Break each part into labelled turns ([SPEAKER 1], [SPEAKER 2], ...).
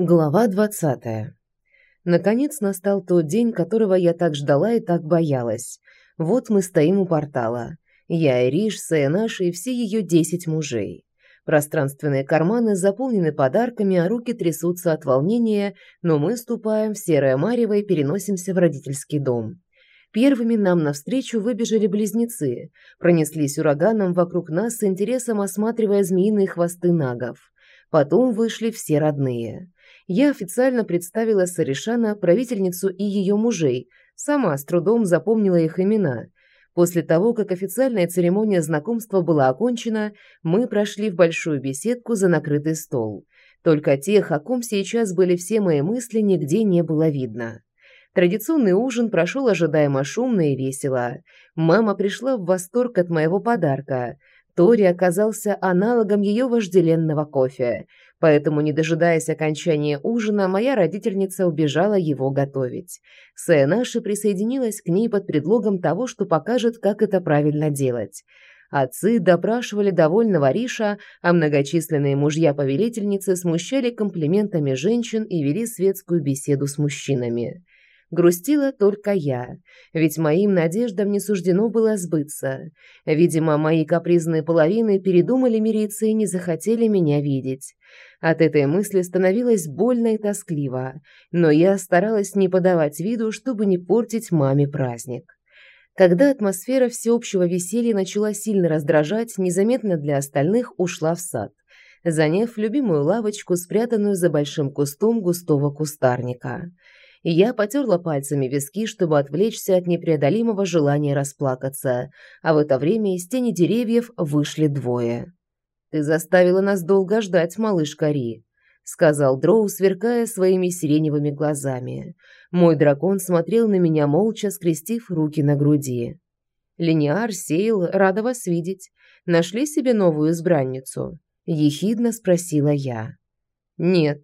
[SPEAKER 1] Глава двадцатая. Наконец настал тот день, которого я так ждала и так боялась. Вот мы стоим у портала. Я, Ириш, Саянаш и все ее десять мужей. Пространственные карманы заполнены подарками, а руки трясутся от волнения, но мы ступаем в серое марево и переносимся в родительский дом. Первыми нам навстречу выбежали близнецы, пронеслись ураганом вокруг нас с интересом осматривая змеиные хвосты нагов. Потом вышли все родные я официально представила Саришана, правительницу и ее мужей, сама с трудом запомнила их имена. После того, как официальная церемония знакомства была окончена, мы прошли в большую беседку за накрытый стол. Только тех, о ком сейчас были все мои мысли, нигде не было видно. Традиционный ужин прошел ожидаемо шумно и весело. Мама пришла в восторг от моего подарка. Тори оказался аналогом ее вожделенного кофе – Поэтому, не дожидаясь окончания ужина, моя родительница убежала его готовить. Сэя наша присоединилась к ней под предлогом того, что покажет, как это правильно делать. Отцы допрашивали довольного Риша, а многочисленные мужья-повелительницы смущали комплиментами женщин и вели светскую беседу с мужчинами. Грустила только я, ведь моим надеждам не суждено было сбыться. Видимо, мои капризные половины передумали мириться и не захотели меня видеть. От этой мысли становилось больно и тоскливо, но я старалась не подавать виду, чтобы не портить маме праздник. Когда атмосфера всеобщего веселья начала сильно раздражать, незаметно для остальных ушла в сад, заняв любимую лавочку, спрятанную за большим кустом густого кустарника – и я потерла пальцами виски, чтобы отвлечься от непреодолимого желания расплакаться, а в это время из тени деревьев вышли двое. «Ты заставила нас долго ждать, малыш Кари», — сказал Дроу, сверкая своими сиреневыми глазами. Мой дракон смотрел на меня молча, скрестив руки на груди. «Линиар, Сейл, рада вас видеть. Нашли себе новую избранницу?» — ехидно спросила я. «Нет,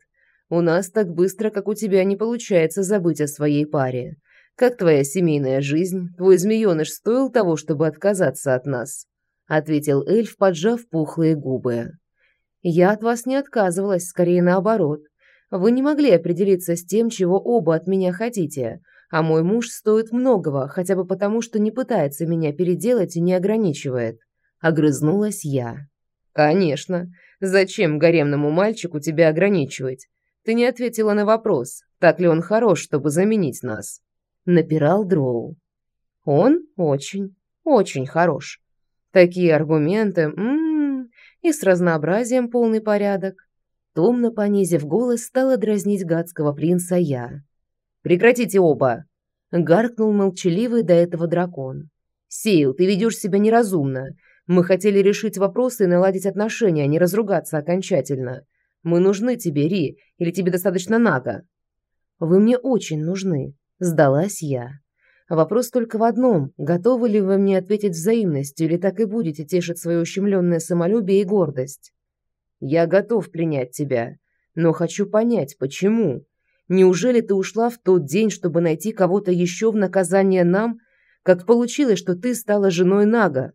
[SPEAKER 1] у нас так быстро, как у тебя, не получается забыть о своей паре. Как твоя семейная жизнь? Твой змеёныш стоил того, чтобы отказаться от нас?» — ответил эльф, поджав пухлые губы. «Я от вас не отказывалась, скорее наоборот. Вы не могли определиться с тем, чего оба от меня хотите, а мой муж стоит многого, хотя бы потому, что не пытается меня переделать и не ограничивает». Огрызнулась я. «Конечно. Зачем гаремному мальчику тебя ограничивать? Ты не ответила на вопрос, так ли он хорош, чтобы заменить нас. Напирал Дроу. Он очень, очень хорош. Такие аргументы, м-м, и с разнообразием полный порядок. Томно понизив голос, стала дразнить гадского принца я. «Прекратите оба!» — гаркнул молчаливый до этого дракон. «Сейл, ты ведешь себя неразумно. Мы хотели решить вопросы и наладить отношения, а не разругаться окончательно. Мы нужны тебе, Ри, или тебе достаточно Нага?» «Вы мне очень нужны», – сдалась я. Вопрос только в одном – готовы ли вы мне ответить взаимностью, или так и будете тешить свое ущемленное самолюбие и гордость? «Я готов принять тебя, но хочу понять, почему. Неужели ты ушла в тот день, чтобы найти кого-то еще в наказание нам, как получилось, что ты стала женой Нага?»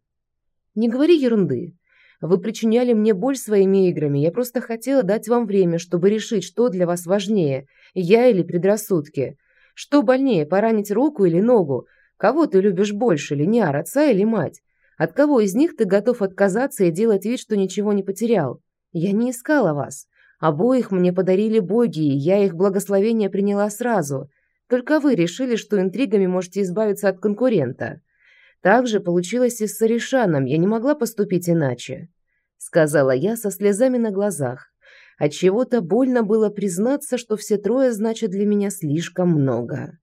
[SPEAKER 1] «Не говори ерунды. Вы причиняли мне боль своими играми. Я просто хотела дать вам время, чтобы решить, что для вас важнее, я или предрассудки. Что больнее, поранить руку или ногу? Кого ты любишь больше, линяр, отца или мать? От кого из них ты готов отказаться и делать вид, что ничего не потерял? Я не искала вас. Обоих мне подарили боги, и я их благословение приняла сразу. Только вы решили, что интригами можете избавиться от конкурента. Так же получилось и с Саришаном, я не могла поступить иначе», — сказала я со слезами на глазах. Отчего-то больно было признаться, что все трое значат для меня слишком много.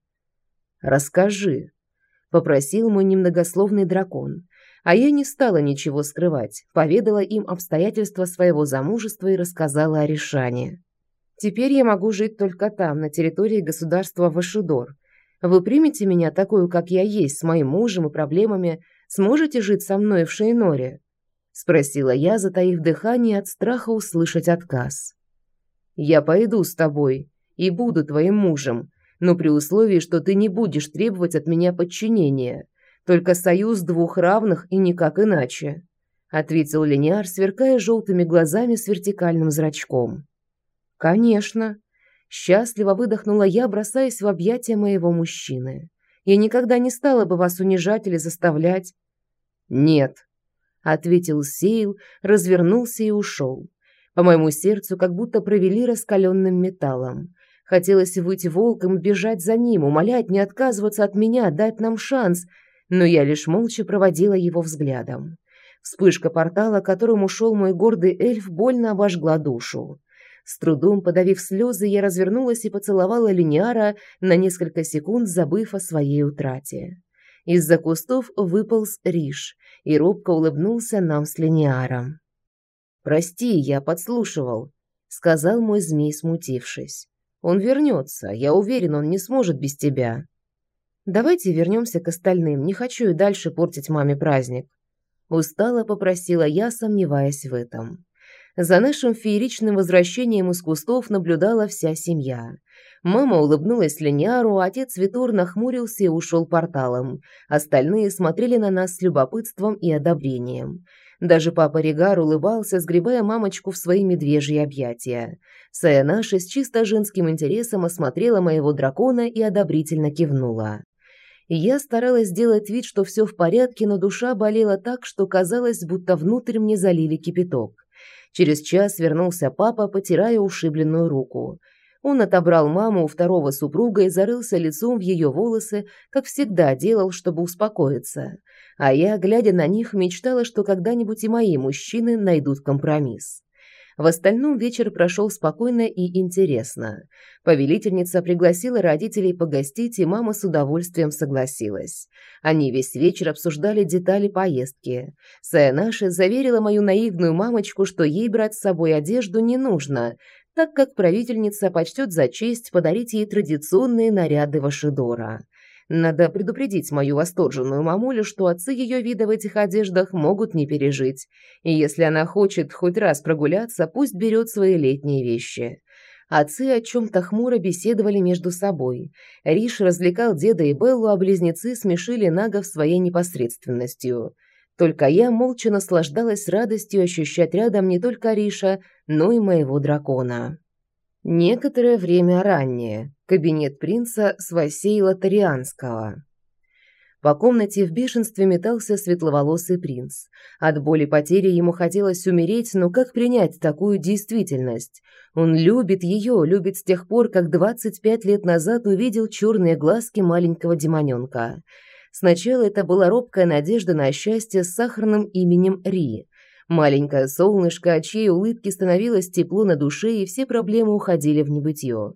[SPEAKER 1] «Расскажи», — попросил мой немногословный дракон, а я не стала ничего скрывать, поведала им обстоятельства своего замужества и рассказала о Ришане. «Теперь я могу жить только там, на территории государства Вашудор», вы примете меня такую, как я есть, с моим мужем и проблемами? Сможете жить со мной в Шейноре?» Спросила я, затаив дыхание от страха услышать отказ. «Я пойду с тобой и буду твоим мужем, но при условии, что ты не будешь требовать от меня подчинения. Только союз двух равных и никак иначе», ответил Линиар, сверкая желтыми глазами с вертикальным зрачком. «Конечно», Счастливо выдохнула я, бросаясь в объятия моего мужчины. Я никогда не стала бы вас унижать или заставлять. Нет, ответил Сейл, развернулся и ушел. По моему сердцу как будто провели раскаленным металлом. Хотелось выйти волком бежать за ним, умолять не отказываться от меня, дать нам шанс, но я лишь молча проводила его взглядом. Вспышка портала, которым ушел мой гордый эльф, больно обожгла душу. С трудом подавив слезы, я развернулась и поцеловала Линиара на несколько секунд, забыв о своей утрате. Из-за кустов выполз Риш и робко улыбнулся нам с Линиаром. «Прости, я подслушивал», — сказал мой змей, смутившись. «Он вернется. Я уверен, он не сможет без тебя». «Давайте вернемся к остальным. Не хочу и дальше портить маме праздник». Устало попросила я, сомневаясь в этом. За нашим фееричным возвращением из кустов наблюдала вся семья. Мама улыбнулась Линиару, отец Витур нахмурился и ушел порталом. Остальные смотрели на нас с любопытством и одобрением. Даже папа Регар улыбался, сгребая мамочку в свои медвежьи объятия. Саянаша с чисто женским интересом осмотрела моего дракона и одобрительно кивнула. Я старалась сделать вид, что все в порядке, но душа болела так, что казалось, будто внутрь мне залили кипяток. Через час вернулся папа, потирая ушибленную руку. Он отобрал маму у второго супруга и зарылся лицом в ее волосы, как всегда делал, чтобы успокоиться. А я, глядя на них, мечтала, что когда-нибудь и мои мужчины найдут компромисс. В остальном вечер прошел спокойно и интересно. Повелительница пригласила родителей погостить, и мама с удовольствием согласилась. Они весь вечер обсуждали детали поездки. Саянаша заверила мою наивную мамочку, что ей брать с собой одежду не нужно, так как правительница почтет за честь подарить ей традиционные наряды Вашидора. Надо предупредить мою восторженную мамулю, что отцы ее вида в этих одеждах могут не пережить. И если она хочет хоть раз прогуляться, пусть берет свои летние вещи. Отцы о чем-то хмуро беседовали между собой. Риш развлекал деда и Беллу, а близнецы смешили Нагов своей непосредственностью. Только я молча наслаждалась радостью ощущать рядом не только Риша, но и моего дракона. Некоторое время ранее. Кабинет принца Свасейла Тарианского. По комнате в бешенстве метался светловолосый принц. От боли потери ему хотелось умереть, но как принять такую действительность? Он любит ее, любит с тех пор, как 25 лет назад увидел черные глазки маленького демоненка. Сначала это была робкая надежда на счастье с сахарным именем Ри. Маленькое солнышко, от чьей улыбки становилось тепло на душе, и все проблемы уходили в небытие.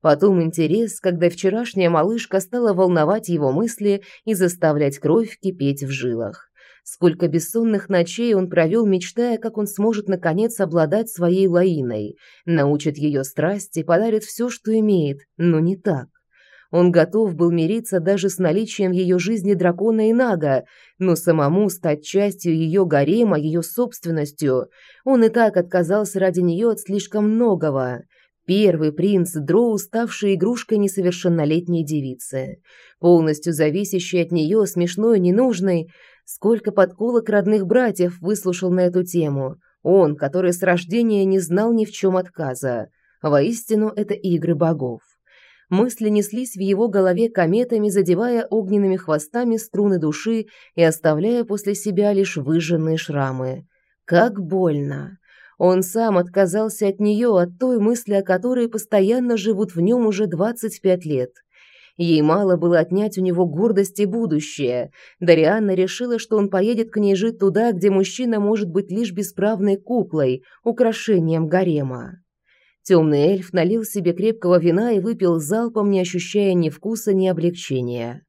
[SPEAKER 1] Потом интерес, когда вчерашняя малышка стала волновать его мысли и заставлять кровь кипеть в жилах. Сколько бессонных ночей он провел, мечтая, как он сможет наконец обладать своей Лаиной, научит ее страсти, подарит все, что имеет, но не так. Он готов был мириться даже с наличием ее жизни дракона и нага, но самому стать частью ее гарема, ее собственностью. Он и так отказался ради нее от слишком многого. Первый принц Дроу, ставший игрушкой несовершеннолетней девицы, полностью зависящий от нее, смешной, ненужной. Сколько подколок родных братьев выслушал на эту тему. Он, который с рождения не знал ни в чем отказа. Воистину, это игры богов. Мысли неслись в его голове кометами, задевая огненными хвостами струны души и оставляя после себя лишь выжженные шрамы. Как больно! Он сам отказался от нее, от той мысли, о которой постоянно живут в нем уже 25 лет. Ей мало было отнять у него гордость и будущее. Дарианна решила, что он поедет к ней жить туда, где мужчина может быть лишь бесправной куклой, украшением гарема. Темный эльф налил себе крепкого вина и выпил залпом, не ощущая ни вкуса, ни облегчения.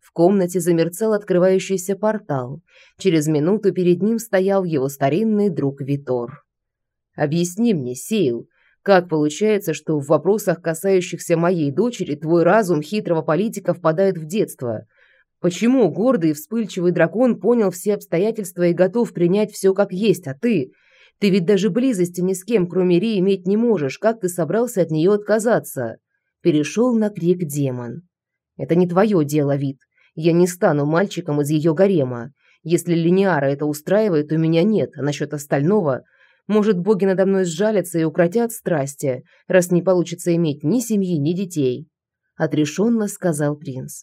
[SPEAKER 1] В комнате замерцал открывающийся портал. Через минуту перед ним стоял его старинный друг Витор. «Объясни мне, Сейл, как получается, что в вопросах, касающихся моей дочери, твой разум хитрого политика впадает в детство? Почему гордый и вспыльчивый дракон понял все обстоятельства и готов принять все как есть, а ты...» Ты ведь даже близости ни с кем, кроме Ри, иметь не можешь. Как ты собрался от нее отказаться?» Перешел на крик демон. «Это не твое дело, Вид. Я не стану мальчиком из ее гарема. Если Линиара это устраивает, у меня нет. А насчет остального... Может, боги надо мной сжалятся и укротят страсти, раз не получится иметь ни семьи, ни детей. Отрешенно сказал принц.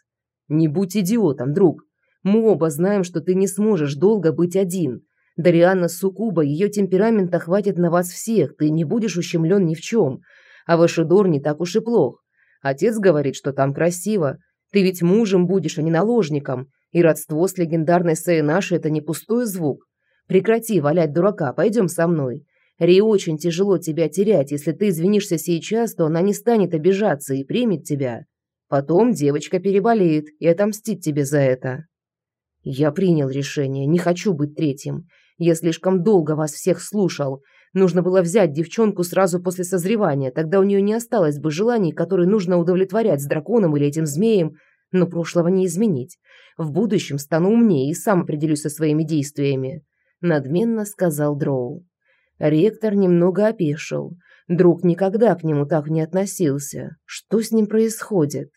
[SPEAKER 1] Не будь идиотом, друг. Мы оба знаем, что ты не сможешь долго быть один. Дарианна Сукуба, ее темперамента хватит на вас всех, ты не будешь ущемлен ни в чем. А Вашидор не так уж и плох. Отец говорит, что там красиво. Ты ведь мужем будешь, а не наложником. И родство с легендарной Сейнашей – это не пустой звук. Прекрати валять дурака, пойдем со мной. Ри очень тяжело тебя терять. Если ты извинишься сейчас, то она не станет обижаться и примет тебя. Потом девочка переболеет и отомстит тебе за это. Я принял решение, не хочу быть третьим. Я слишком долго вас всех слушал. Нужно было взять девчонку сразу после созревания, тогда у нее не осталось бы желаний, которые нужно удовлетворять с драконом или этим змеем, но прошлого не изменить. В будущем стану умнее и сам определюсь со своими действиями надменно сказал Дроу. Ректор немного опешил. Друг никогда к нему так не относился. Что с ним происходит?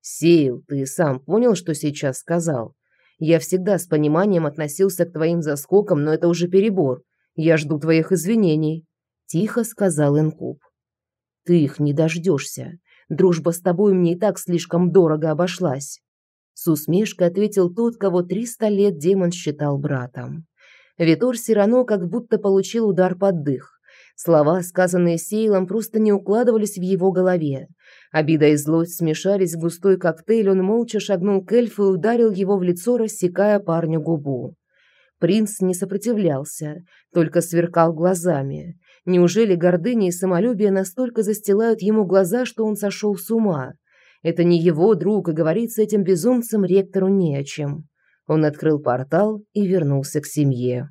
[SPEAKER 1] Сейл, ты сам понял, что сейчас сказал? Я всегда с пониманием относился к твоим заскокам, но это уже перебор. Я жду твоих извинений, тихо сказал Инкуб. Ты их не дождешься. Дружба с тобой мне и так слишком дорого обошлась. С усмешкой ответил тот, кого триста лет демон считал братом. Витор Сирано как будто получил удар под дых. Слова, сказанные Сейлом, просто не укладывались в его голове. Обида и злость смешались в густой коктейль, он молча шагнул к эльфу и ударил его в лицо, рассекая парню губу. Принц не сопротивлялся, только сверкал глазами. Неужели гордыня и самолюбие настолько застилают ему глаза, что он сошел с ума? Это не его друг, и говорить с этим безумцем ректору не о чем. Он открыл портал и вернулся к семье.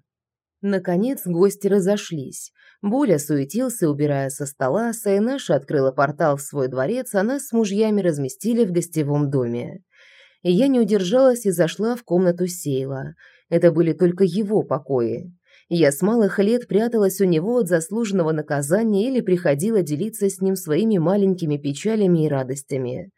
[SPEAKER 1] Наконец гости разошлись. Буля суетился, убирая со стола, Сайнаша открыла портал в свой дворец, а нас с мужьями разместили в гостевом доме. И я не удержалась и зашла в комнату Сейла. Это были только его покои. Я с малых лет пряталась у него от заслуженного наказания или приходила делиться с ним своими маленькими печалями и радостями.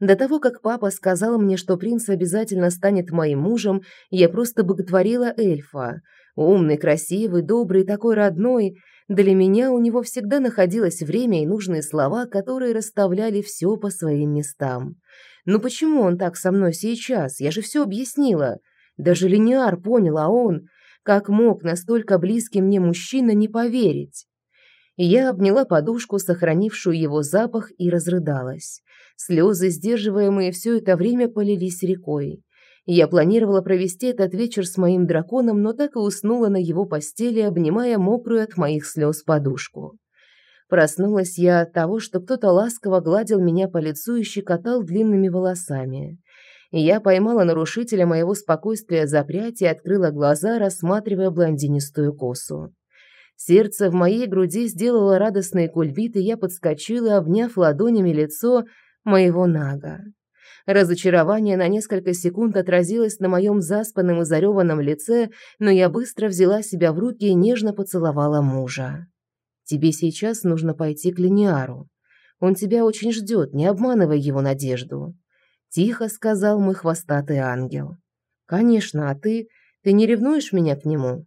[SPEAKER 1] До того, как папа сказал мне, что принц обязательно станет моим мужем, я просто боготворила эльфа. Умный, красивый, добрый, такой родной. Для меня у него всегда находилось время и нужные слова, которые расставляли все по своим местам. Но почему он так со мной сейчас? Я же все объяснила. Даже Линиар понял, а он... Как мог настолько близкий мне мужчина не поверить? Я обняла подушку, сохранившую его запах, и разрыдалась. Слезы, сдерживаемые все это время, полились рекой. Я планировала провести этот вечер с моим драконом, но так и уснула на его постели, обнимая мокрую от моих слез подушку. Проснулась я от того, что кто-то ласково гладил меня по лицу и щекотал длинными волосами. Я поймала нарушителя моего спокойствия за прядь и открыла глаза, рассматривая блондинистую косу. Сердце в моей груди сделало радостный кульбит, и я подскочила, обняв ладонями лицо, моего Нага. Разочарование на несколько секунд отразилось на моем заспанном и зареванном лице, но я быстро взяла себя в руки и нежно поцеловала мужа. «Тебе сейчас нужно пойти к Линиару. Он тебя очень ждет, не обманывай его надежду», – тихо сказал мой хвостатый ангел. «Конечно, а ты... Ты не ревнуешь меня к нему?»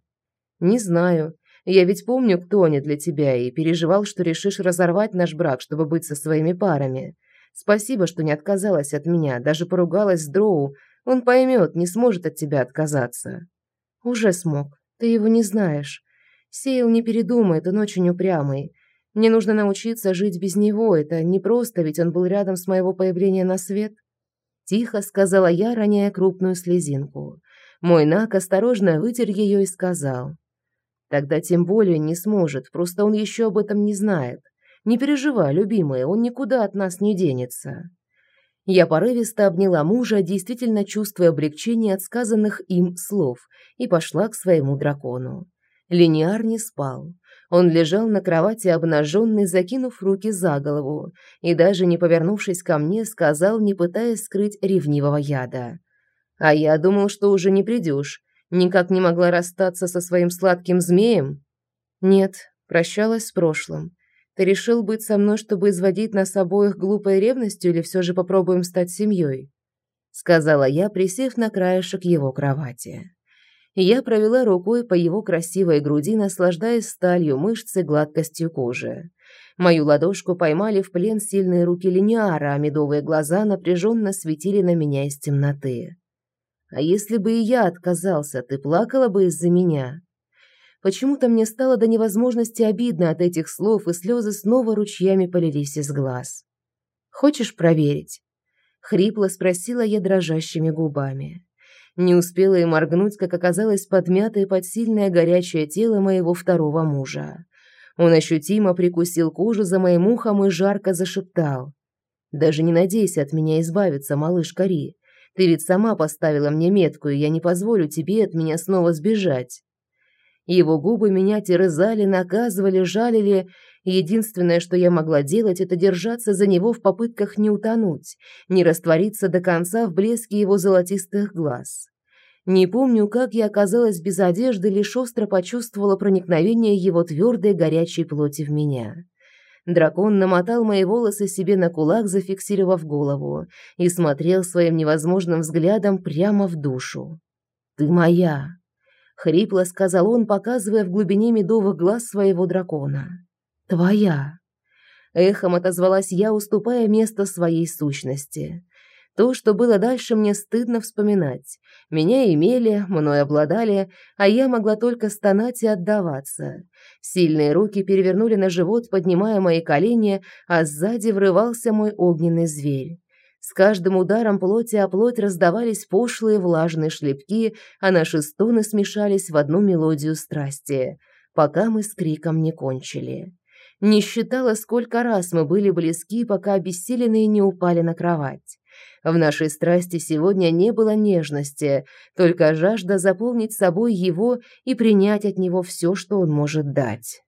[SPEAKER 1] «Не знаю. Я ведь помню, кто они для тебя, и переживал, что решишь разорвать наш брак, чтобы быть со своими парами. Спасибо, что не отказалась от меня, даже поругалась с Дроу. Он поймет, не сможет от тебя отказаться. Уже смог. Ты его не знаешь. Сейл не передумает, он очень упрямый. Мне нужно научиться жить без него. Это непросто, ведь он был рядом с моего появления на свет. Тихо сказала я, роняя крупную слезинку. Мой Нак осторожно вытер ее и сказал. Тогда тем более не сможет, просто он еще об этом не знает. Не переживай, любимая, он никуда от нас не денется. Я порывисто обняла мужа, действительно чувствуя облегчение от сказанных им слов, и пошла к своему дракону. Линиар не спал. Он лежал на кровати обнаженный, закинув руки за голову, и даже не повернувшись ко мне, сказал, не пытаясь скрыть ревнивого яда. «А я думал, что уже не придешь. Никак не могла расстаться со своим сладким змеем?» «Нет, прощалась с прошлым. Ты решил быть со мной, чтобы изводить нас обоих глупой ревностью или все же попробуем стать семьей?» Сказала я, присев на краешек его кровати. Я провела рукой по его красивой груди, наслаждаясь сталью мышц и гладкостью кожи. Мою ладошку поймали в плен сильные руки линиара, а медовые глаза напряженно светили на меня из темноты. «А если бы и я отказался, ты плакала бы из-за меня?» Почему-то мне стало до невозможности обидно от этих слов, и слезы снова ручьями полились из глаз. «Хочешь проверить?» — хрипло спросила я дрожащими губами. Не успела и моргнуть, как оказалось подмятое под сильное горячее тело моего второго мужа. Он ощутимо прикусил кожу за моим ухом и жарко зашептал. «Даже не надейся от меня избавиться, малыш Кари. Ты ведь сама поставила мне метку, и я не позволю тебе от меня снова сбежать». Его губы меня терзали, наказывали, жалили. Единственное, что я могла делать, это держаться за него в попытках не утонуть, не раствориться до конца в блеске его золотистых глаз. Не помню, как я оказалась без одежды, лишь остро почувствовала проникновение его твердой горячей плоти в меня. Дракон намотал мои волосы себе на кулак, зафиксировав голову, и смотрел своим невозможным взглядом прямо в душу. «Ты моя!» — хрипло сказал он, показывая в глубине медовых глаз своего дракона. «Твоя!» Эхом отозвалась я, уступая место своей сущности. То, что было дальше, мне стыдно вспоминать. Меня имели, мной обладали, а я могла только стонать и отдаваться. Сильные руки перевернули на живот, поднимая мои колени, а сзади врывался мой огненный зверь. С каждым ударом плоти о плоть раздавались пошлые влажные шлепки, а наши стоны смешались в одну мелодию страсти, пока мы с криком не кончили. Не считала, сколько раз мы были близки, пока обессиленные не упали на кровать. В нашей страсти сегодня не было нежности, только жажда заполнить собой его и принять от него все, что он может дать.